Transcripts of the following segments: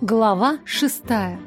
Глава шестая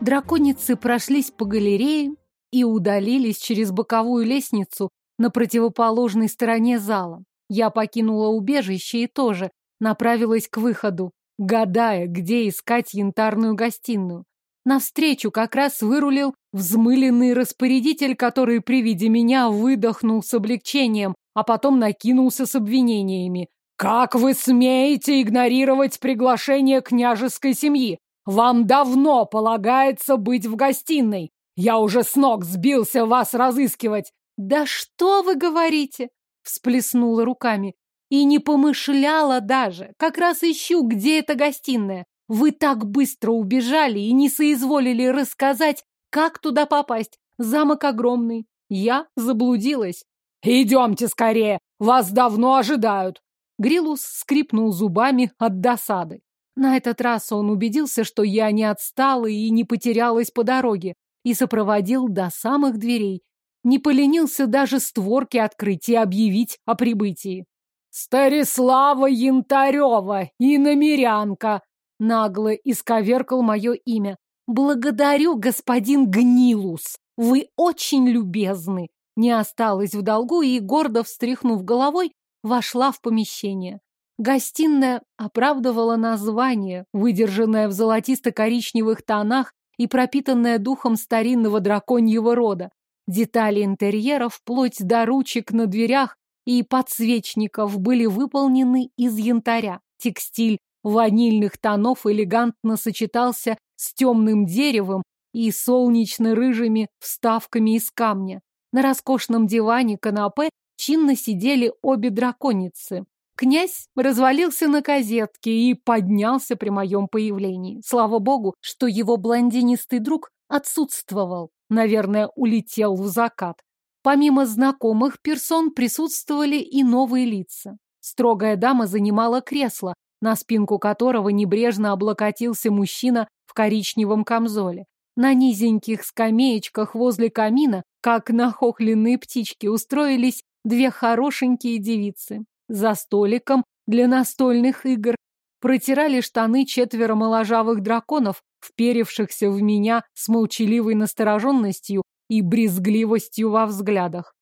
Драконицы прошлись по галерее и удалились через боковую лестницу на противоположной стороне зала. Я покинула убежище и тоже направилась к выходу, гадая, где искать янтарную гостиную. Навстречу как раз вырулил взмыленный распорядитель, который при виде меня выдохнул с облегчением, а потом накинулся с обвинениями. «Как вы смеете игнорировать приглашение княжеской семьи? Вам давно полагается быть в гостиной. Я уже с ног сбился вас разыскивать. Да что вы говорите? Всплеснула руками. И не помышляла даже. Как раз ищу, где эта гостиная. Вы так быстро убежали и не соизволили рассказать, как туда попасть. Замок огромный. Я заблудилась. Идемте скорее, вас давно ожидают. Грилус скрипнул зубами от досады. На этот раз он убедился, что я не отстала и не потерялась по дороге, и сопроводил до самых дверей. Не поленился даже створки открыть и объявить о прибытии. «Старислава Янтарева и намерянка!» Нагло исковеркал мое имя. «Благодарю, господин Гнилус! Вы очень любезны!» Не осталась в долгу и, гордо встряхнув головой, вошла в помещение. Гостиная оправдывала название, выдержанное в золотисто-коричневых тонах и пропитанное духом старинного драконьего рода. Детали интерьера, вплоть до ручек на дверях и подсвечников, были выполнены из янтаря. Текстиль ванильных тонов элегантно сочетался с темным деревом и солнечно-рыжими вставками из камня. На роскошном диване канапе чинно сидели обе драконицы. Князь развалился на козетке и поднялся при моем появлении. Слава богу, что его блондинистый друг отсутствовал. Наверное, улетел в закат. Помимо знакомых персон присутствовали и новые лица. Строгая дама занимала кресло, на спинку которого небрежно облокотился мужчина в коричневом камзоле. На низеньких скамеечках возле камина, как нахохленные птички, устроились две хорошенькие девицы. За столиком для настольных игр протирали штаны четверо моложавых драконов, вперевшихся в меня с молчаливой настороженностью и брезгливостью во взглядах.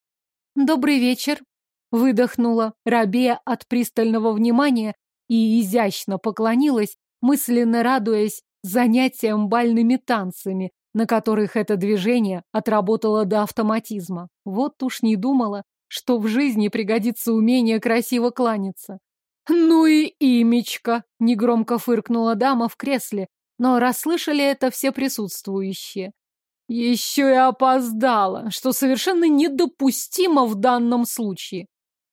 «Добрый вечер!» — выдохнула, рабея от пристального внимания и изящно поклонилась, мысленно радуясь занятиям бальными танцами, на которых это движение отработало до автоматизма. Вот уж не думала, что в жизни пригодится умение красиво кланяться. «Ну и имечко!» — негромко фыркнула дама в кресле, но расслышали это все присутствующие. Еще и опоздала, что совершенно недопустимо в данном случае.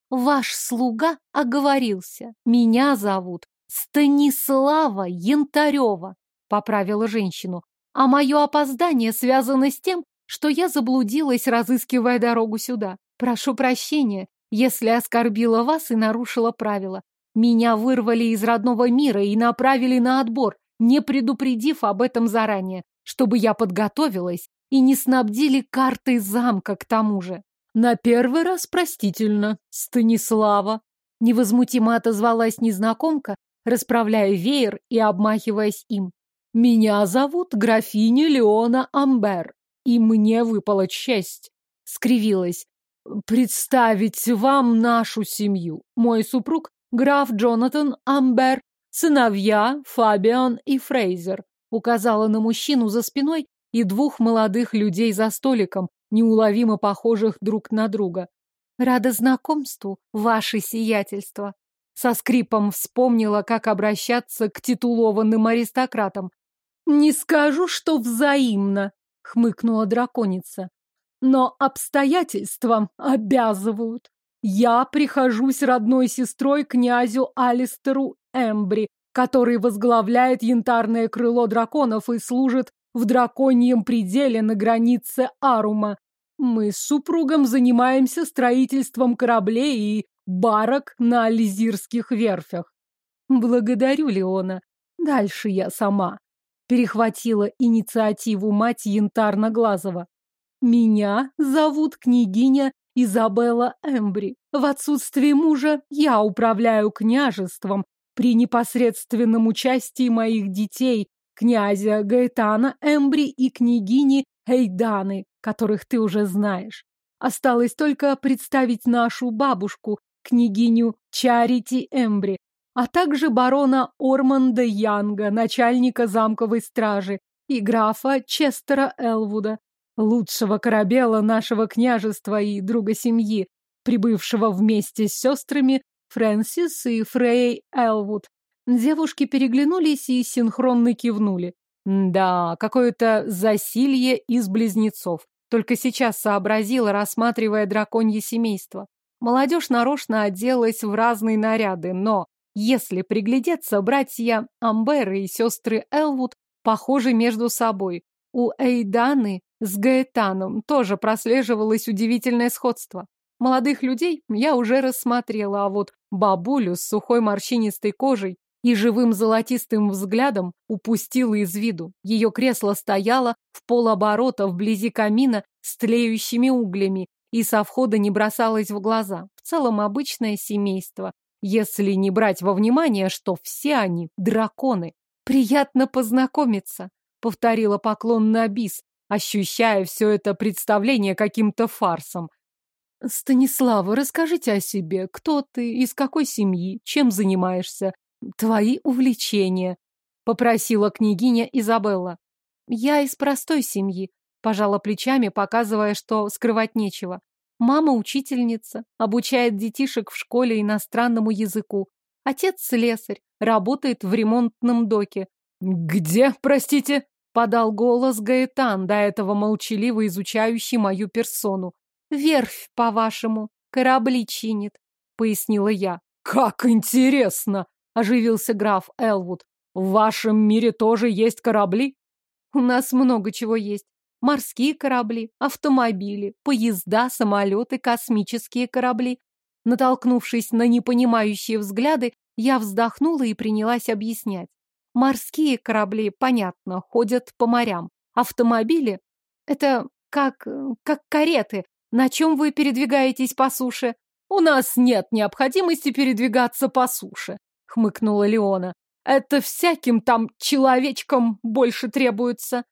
Ваш слуга оговорился. Меня зовут Станислава Янтарева, поправила женщину. А мое опоздание связано с тем, что я заблудилась, разыскивая дорогу сюда. Прошу прощения, если оскорбила вас и нарушила правила. Меня вырвали из родного мира и направили на отбор, не предупредив об этом заранее, чтобы я подготовилась и не снабдили картой замка к тому же. На первый раз простительно, Станислава. Невозмутимо отозвалась незнакомка, расправляя веер и обмахиваясь им. Меня зовут графиня Леона Амбер, и мне выпала честь. Скривилась представить вам нашу семью. Мой супруг граф Джонатан Амбер, сыновья Фабиан и Фрейзер. Указала на мужчину за спиной и двух молодых людей за столиком, неуловимо похожих друг на друга. Рада знакомству, ваше сиятельство. Со скрипом вспомнила, как обращаться к титулованным аристократам. «Не скажу, что взаимно», — хмыкнула драконица но обстоятельства обязывают. Я прихожусь родной сестрой князю Алистеру Эмбри, который возглавляет янтарное крыло драконов и служит в драконьем пределе на границе Арума. Мы с супругом занимаемся строительством кораблей и барок на Ализирских верфях. Благодарю, Леона. Дальше я сама. Перехватила инициативу мать Янтарноглазого. Меня зовут княгиня Изабелла Эмбри. В отсутствие мужа я управляю княжеством при непосредственном участии моих детей, князя Гаэтана Эмбри и княгини Эйданы, которых ты уже знаешь. Осталось только представить нашу бабушку, княгиню Чарити Эмбри, а также барона Орманда Янга, начальника замковой стражи, и графа Честера Элвуда, лучшего корабела нашего княжества и друга семьи, прибывшего вместе с сестрами Фрэнсис и Фрей Элвуд. Девушки переглянулись и синхронно кивнули. Да, какое-то засилье из близнецов. Только сейчас сообразила, рассматривая драконье семейство. Молодежь нарочно оделась в разные наряды, но, если приглядеться, братья Амберы и сестры Элвуд похожи между собой. У Эйданы с Гаэтаном тоже прослеживалось удивительное сходство. Молодых людей я уже рассмотрела, а вот бабулю с сухой морщинистой кожей и живым золотистым взглядом упустила из виду. Ее кресло стояло в полоборота вблизи камина с тлеющими углями и со входа не бросалось в глаза. В целом обычное семейство, если не брать во внимание, что все они драконы. «Приятно познакомиться», — повторила поклон на бис, ощущая все это представление каким-то фарсом. «Станислава, расскажите о себе. Кто ты, из какой семьи, чем занимаешься, твои увлечения?» — попросила княгиня Изабелла. «Я из простой семьи», — пожала плечами, показывая, что скрывать нечего. «Мама учительница, обучает детишек в школе иностранному языку. Отец слесарь, работает в ремонтном доке. «Где, простите?» — подал голос Гаэтан, до этого молчаливо изучающий мою персону. «Верфь, по-вашему, корабли чинит», — пояснила я. «Как интересно!» — оживился граф Элвуд. «В вашем мире тоже есть корабли?» «У нас много чего есть. Морские корабли, автомобили, поезда, самолеты, космические корабли. Натолкнувшись на непонимающие взгляды, я вздохнула и принялась объяснять. Морские корабли, понятно, ходят по морям. Автомобили — это как... как кареты. На чем вы передвигаетесь по суше? У нас нет необходимости передвигаться по суше, хмыкнула Леона. Это всяким там человечкам больше требуется.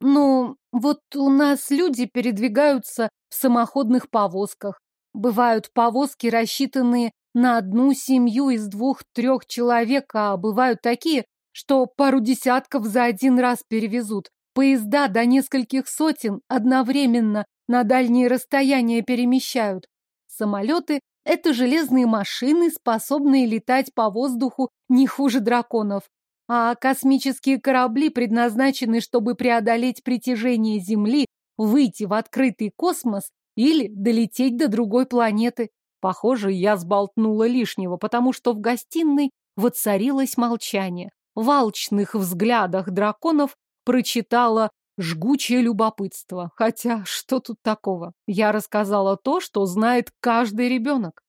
Ну, вот у нас люди передвигаются в самоходных повозках. Бывают повозки, рассчитанные на одну семью из двух-трех человек, а бывают такие, что пару десятков за один раз перевезут. Поезда до нескольких сотен одновременно на дальние расстояния перемещают. Самолеты — это железные машины, способные летать по воздуху не хуже драконов. А космические корабли предназначены, чтобы преодолеть притяжение Земли, выйти в открытый космос или долететь до другой планеты. Похоже, я сболтнула лишнего, потому что в гостиной воцарилось молчание. В алчных взглядах драконов прочитала жгучее любопытство. Хотя, что тут такого? Я рассказала то, что знает каждый ребенок.